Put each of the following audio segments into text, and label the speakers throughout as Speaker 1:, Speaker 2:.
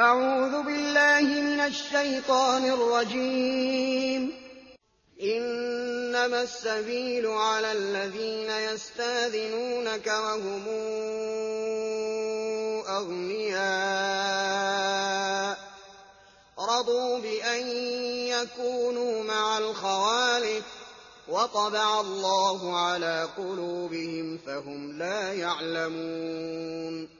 Speaker 1: أعوذ بالله من الشيطان الرجيم. إنما السبيل على الذين يستاذنونك وهم أغنياء. رضوا بأن يكونوا مع الخوالف وطبع الله على قلوبهم فهم لا يعلمون.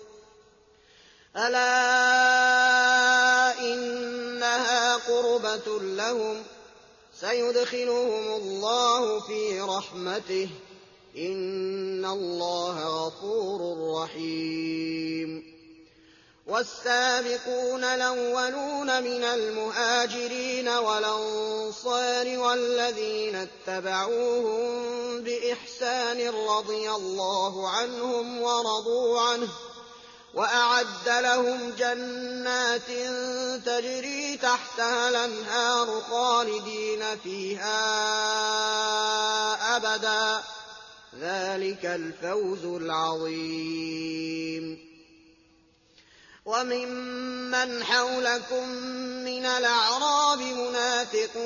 Speaker 1: أَلَا إِنَّهَا قُرْبَةٌ لَّهُمْ ۚ سَيُدْخِلُهُمُ اللَّهُ فِي رَحْمَتِهِ ۗ إِنَّ اللَّهَ غَفُورٌ رَّحِيمٌ. وَالسَّابِقُونَ الْأَوَّلُونَ مِنَ الْمُهَاجِرِينَ وَالْأَنصَارِ وَالَّذِينَ اتَّبَعُوهُم بِإِحْسَانٍ رَّضِيَ اللَّهُ عَنْهُمْ وَرَضُوا عَنْهُ وَأَعَدَّ لَهُمْ جَنَّاتٍ تَجْرِي تَحْتَهَا الْأَنْهَارُ خَالِدِينَ فِيهَا أَبَدًا ۚ. ذَٰلِكَ الْفَوْزُ الْعَظِيمُ. وَمِمَّنْ حَوْلَكُم مِّنَ الْأَعْرَابِ مُنَافِقُونَ.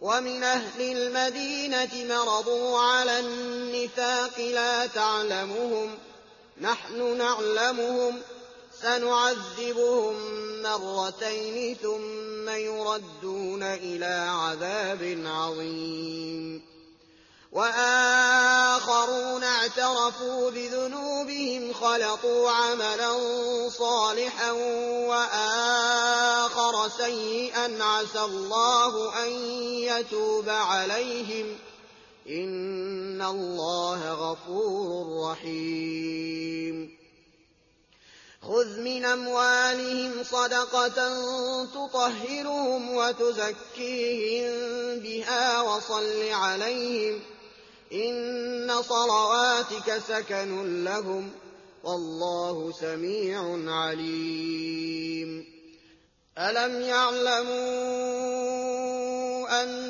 Speaker 1: وَمِنْ أَهْلِ الْمَدِينَةِ مَرَضُوا عَلَى النِّفَاقِ لَا تَعْلَمُهُمْ ۖ. نَحْنُ نَعْلَمُهُمْ ۚ سَنُعَذِّبُهُم مَّرَّتَيْنِ ثُمَّ يُرَدُّونَ إِلَىٰ عَذَابٍ عَظِيمٍ. وَآخَرُونَ اعْتَرَفُوا بِذُنُوبِهِمْ خَلَطُوا عَمَلًا صَالِحًا وَآخَرَ سَيِّئًا عَسَى اللَّهُ أَن يَتُوبَ عَلَيْهِمْ ۚ. إِنَّ اللَّهَ غَفُورٌ رَّحِيمٌ. خُذْ مِنْ أَمْوَالِهِمْ صَدَقَةً تُطَهِّرُهُمْ وَتُزَكِّيهِم بِهَا وَصَلِّ عَلَيْهِمْ ۖ إِنَّ صَلَوَاتِكَ سَكَنٌ لَّهُمْ ۗ وَاللَّهُ سَمِيعٌ عَلِيمٌ. أَلَمْ يَعْلَمُوا أَنَّ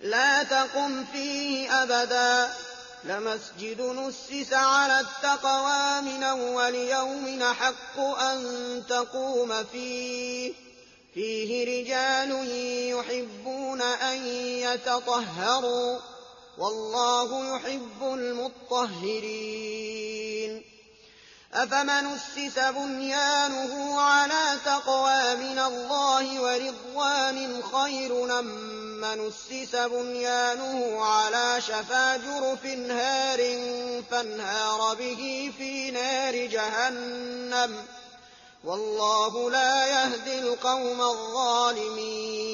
Speaker 1: لا تقم فيه أبدا. لمسجد نسس على التقوى من أول يوم حق أن تقوم فيه. فيه رجال يحبون أن يتطهروا. والله يحب المطهرين. أفمن أسس بنيانه على تقوى من الله ورضوان خير من أسس بنيانه على شفا جرف هار فانهار به في نار جهنم. والله لا يهدي القوم الظالمين.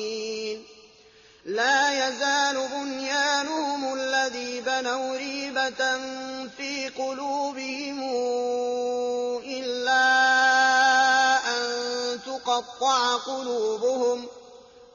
Speaker 1: لا يزال بنيانهم الذي بنوا ريبة في قلوبهم إلا أن تقطع قلوبهم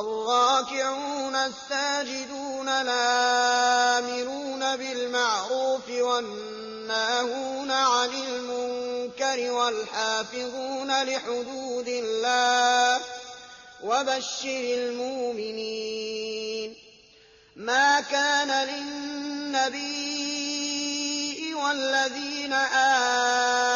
Speaker 1: الراكعون الساجدون الآمرون بالمعروف والناهون عن المنكر والحافظون لحدود الله وبشر المؤمنين. ما كان للنبي والذين آمنوا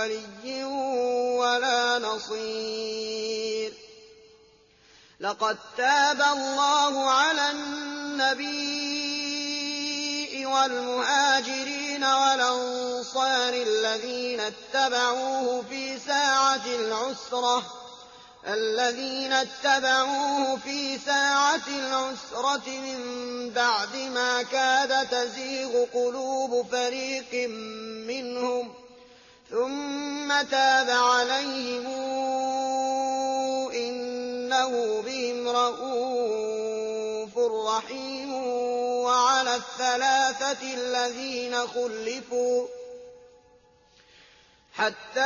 Speaker 1: ولي ولا نصير. لقد تاب الله على النبي والمهاجرين والأنصار الذين اتبعوه في ساعة العسرة الذين اتبعوه في ساعة العسرة من بعد ما كاد تزيغ قلوب فريق منهم. ثم تاب عليهم إنه بهم رؤوف رحيم وعلى الثلاثة الذين خلفوا حتى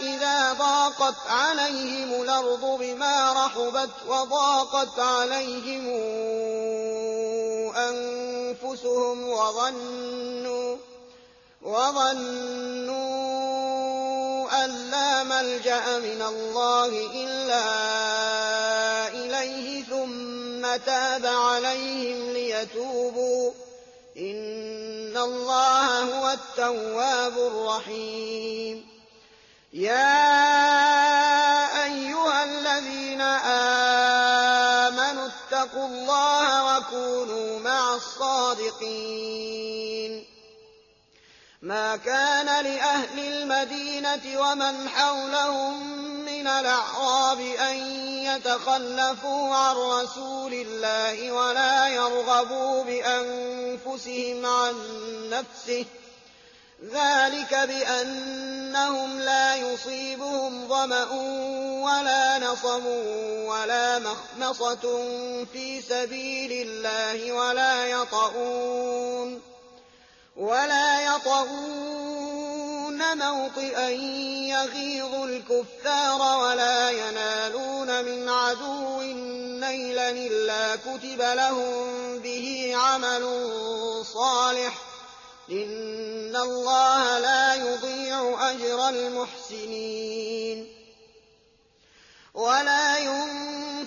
Speaker 1: إذا ضاقت عليهم الأرض بما رحبت وضاقت عليهم أنفسهم وظنوا وظنوا أن لا ملجأ من الله إلا إليه ثم تاب عليهم ليتوبوا. إن الله هو التواب الرحيم. يا أيها الذين آمنوا اتقوا الله وكونوا مع الصادقين. ما كان لأهل المدينة ومن حولهم من الأعراب أن يتخلفوا عن رسول الله ولا يرغبوا بأنفسهم عن نفسه. ذلك بأنهم لا يصيبهم ظمأ ولا نصب ولا مخمصة في سبيل الله ولا يطؤون. ولا يطؤون موطئا يغيظ الكفار ولا ينالون من عدو نيلا إلا كتب لهم به عمل صالح. إن الله لا يضيع أجر المحسنين. ولا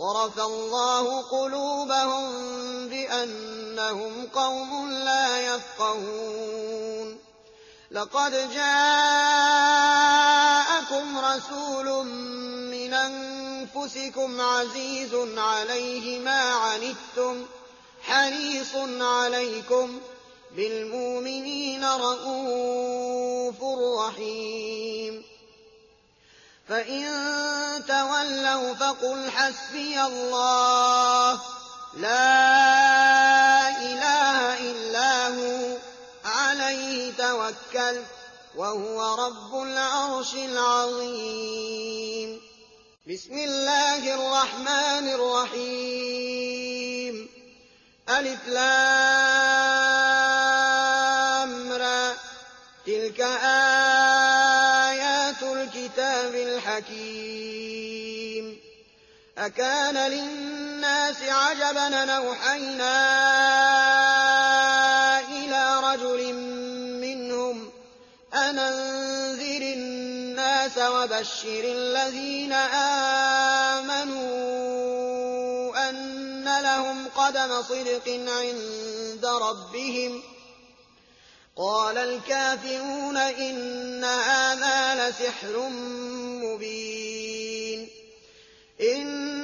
Speaker 1: صرف الله قلوبهم بأنهم قوم لا يفقهون. لقد جاءكم رسول من أنفسكم عزيز عليه ما عنتم حريص عليكم بالمؤمنين رءوف رحيم. فإن تولوا فقل حسبي الله لا إله إلا هو عليه توكل وهو رب العرش العظيم بسم الله الرحمن الرحيم ألف لامرى أكان للناس عجبا نوحينا إلى رجل منهم أننذر الناس وبشر الذين آمنوا أن لهم قدم صدق عند ربهم. قال الكافرون إن هذا لسحر مبين.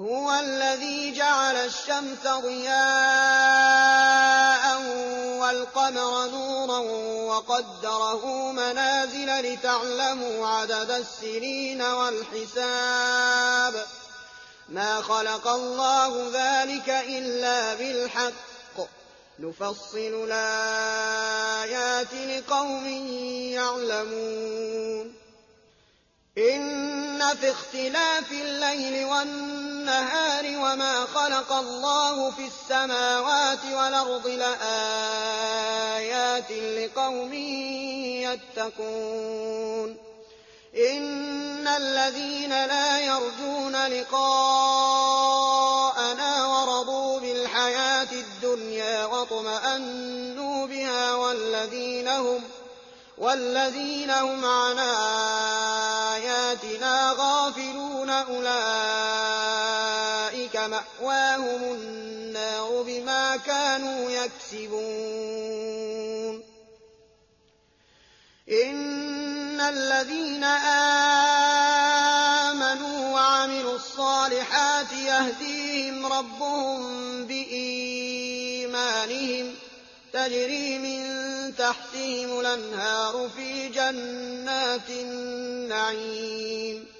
Speaker 1: هو الذي جعل الشمس ضياء والقمر نورا وقدره منازل لتعلموا عدد السنين والحساب. ما خلق الله ذلك إلا بالحق. نفصل الآيات لقوم يعلمون. إن في اختلاف الليل والنهار وما خلق الله في السماوات والأرض لآيات لقوم يتقون. إن الذين لا يرجون لقاءنا ورضوا بالحياة الدنيا واطمأنوا بها والذين هم والذين هم عن آياتنا غافلون أولئك مأواهم النار بما كانوا يكسبون. إن الذين آمنوا وعملوا الصالحات يهديهم ربهم بإيمانهم تجري من تحتهم الأنهار في جنات النعيم.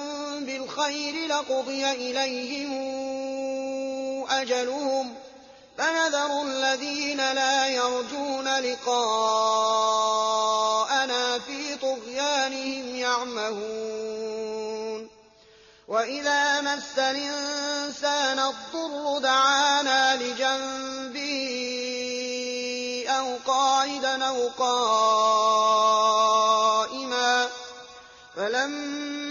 Speaker 1: بالخير لقضي إليهم أجلهم فنذر الذين لا يرجون لقاءنا في طغيانهم يعمهون وإذا مس الإنسان الضر دعانا لجنبه أو قاعدا أو قائما فلما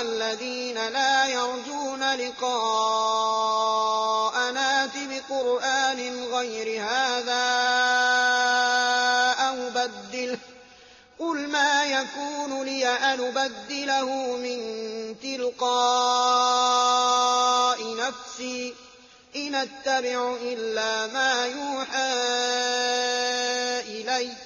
Speaker 1: الذين لا يرجون لقاءنا بقرآن غير هذا أو بدله قل ما يكون لي أن أبدله من تلقاء نفسي. إن أتبع إلا ما يوحى إلي.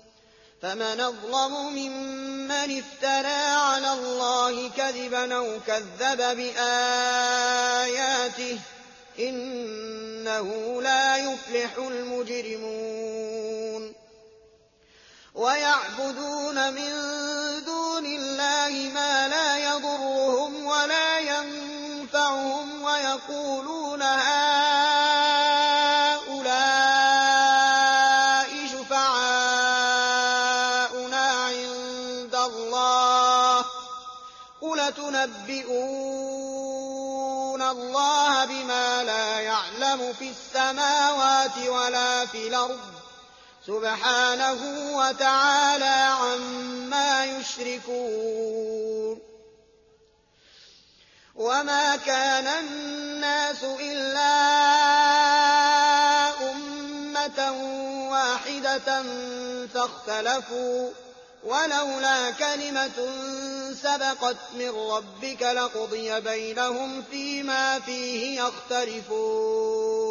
Speaker 1: فمن أظلم ممن افترى على الله كذبا أو كذب بآياته إنه لا يفلح المجرمون. ويعبدون من دون الله ما لا السماوات ولا في الأرض. سبحانه وتعالى عما يشركون. وما كان الناس إلا أمة واحدة فاختلفوا. ولولا كلمة سبقت من ربك لقضي بينهم فيما فيه يختلفون.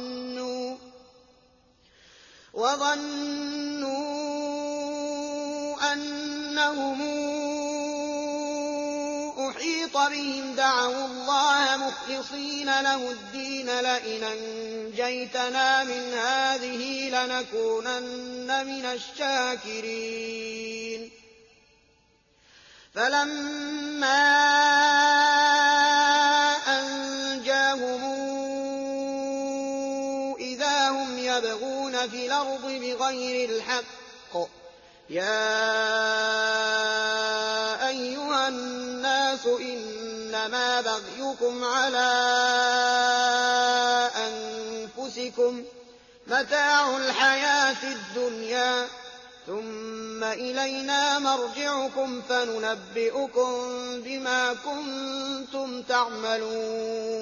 Speaker 1: وظنوا أنهم أحيط بهم دعوا الله مخلصين له الدين لئن أنجيتنا من هذه لنكونن من الشاكرين. فلما يبغون في الأرض بغير الحق يا أيها الناس إنما بغيكم على أنفسكم متاع الحياة الدنيا ثم إلينا مرجعكم فننبئكم بما كنتم تعملون.